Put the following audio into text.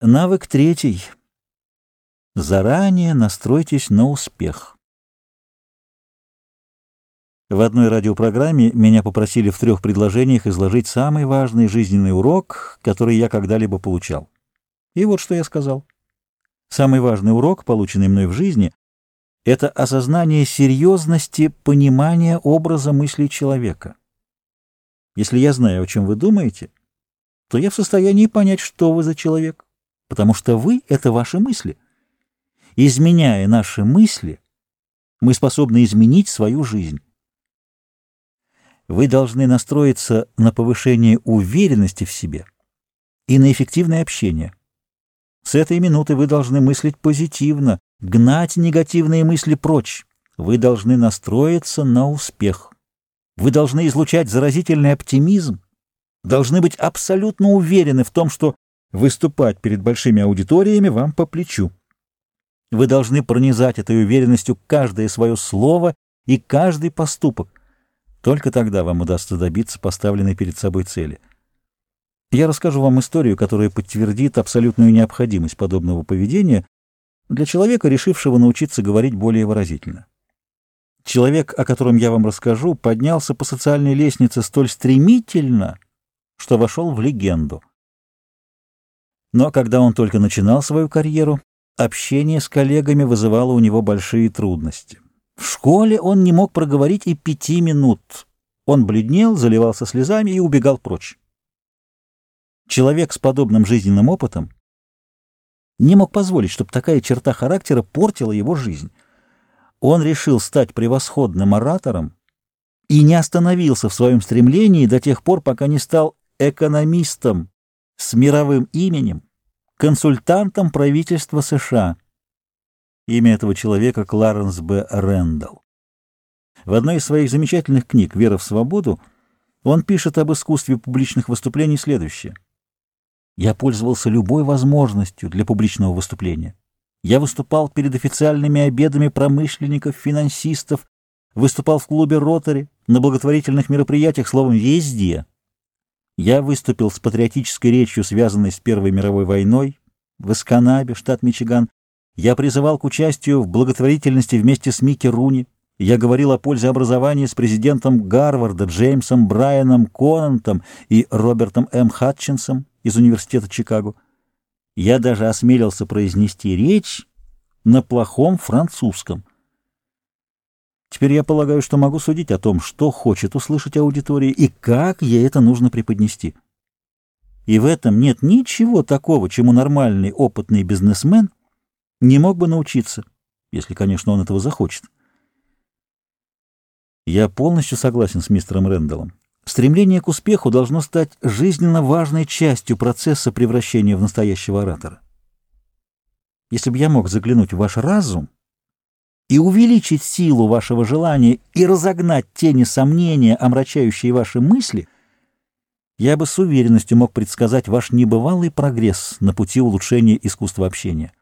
Навык третий. Заранее настройтесь на успех. В одной радиопрограмме меня попросили в трех предложениях изложить самый важный жизненный урок, который я когда-либо получал. И вот что я сказал. Самый важный урок, полученный мной в жизни, это осознание серьезности понимания образа мыслей человека. Если я знаю, о чем вы думаете, то я в состоянии понять, что вы за человек потому что вы — это ваши мысли. Изменяя наши мысли, мы способны изменить свою жизнь. Вы должны настроиться на повышение уверенности в себе и на эффективное общение. С этой минуты вы должны мыслить позитивно, гнать негативные мысли прочь. Вы должны настроиться на успех. Вы должны излучать заразительный оптимизм, должны быть абсолютно уверены в том, что Выступать перед большими аудиториями вам по плечу. Вы должны пронизать этой уверенностью каждое свое слово и каждый поступок. Только тогда вам удастся добиться поставленной перед собой цели. Я расскажу вам историю, которая подтвердит абсолютную необходимость подобного поведения для человека, решившего научиться говорить более выразительно. Человек, о котором я вам расскажу, поднялся по социальной лестнице столь стремительно, что вошел в легенду. Но когда он только начинал свою карьеру, общение с коллегами вызывало у него большие трудности. В школе он не мог проговорить и пяти минут. Он бледнел, заливался слезами и убегал прочь. Человек с подобным жизненным опытом не мог позволить, чтобы такая черта характера портила его жизнь. Он решил стать превосходным оратором и не остановился в своем стремлении до тех пор, пока не стал экономистом, с мировым именем, консультантом правительства США. Имя этого человека Кларенс Б. Рэндалл. В одной из своих замечательных книг «Вера в свободу» он пишет об искусстве публичных выступлений следующее. «Я пользовался любой возможностью для публичного выступления. Я выступал перед официальными обедами промышленников, финансистов, выступал в клубе «Ротари», на благотворительных мероприятиях, словом, везде. Я выступил с патриотической речью, связанной с Первой мировой войной, в Эсканабе, штат Мичиган. Я призывал к участию в благотворительности вместе с Микки Руни. Я говорил о пользе образования с президентом Гарварда Джеймсом Брайаном Конантом и Робертом М. Хатчинсом из Университета Чикаго. Я даже осмелился произнести речь на плохом французском. Теперь я полагаю, что могу судить о том, что хочет услышать аудитория и как ей это нужно преподнести. И в этом нет ничего такого, чему нормальный опытный бизнесмен не мог бы научиться, если, конечно, он этого захочет. Я полностью согласен с мистером Рэндаллом. Стремление к успеху должно стать жизненно важной частью процесса превращения в настоящего оратора. Если бы я мог заглянуть в ваш разум, и увеличить силу вашего желания и разогнать тени сомнения, омрачающие ваши мысли, я бы с уверенностью мог предсказать ваш небывалый прогресс на пути улучшения искусства общения.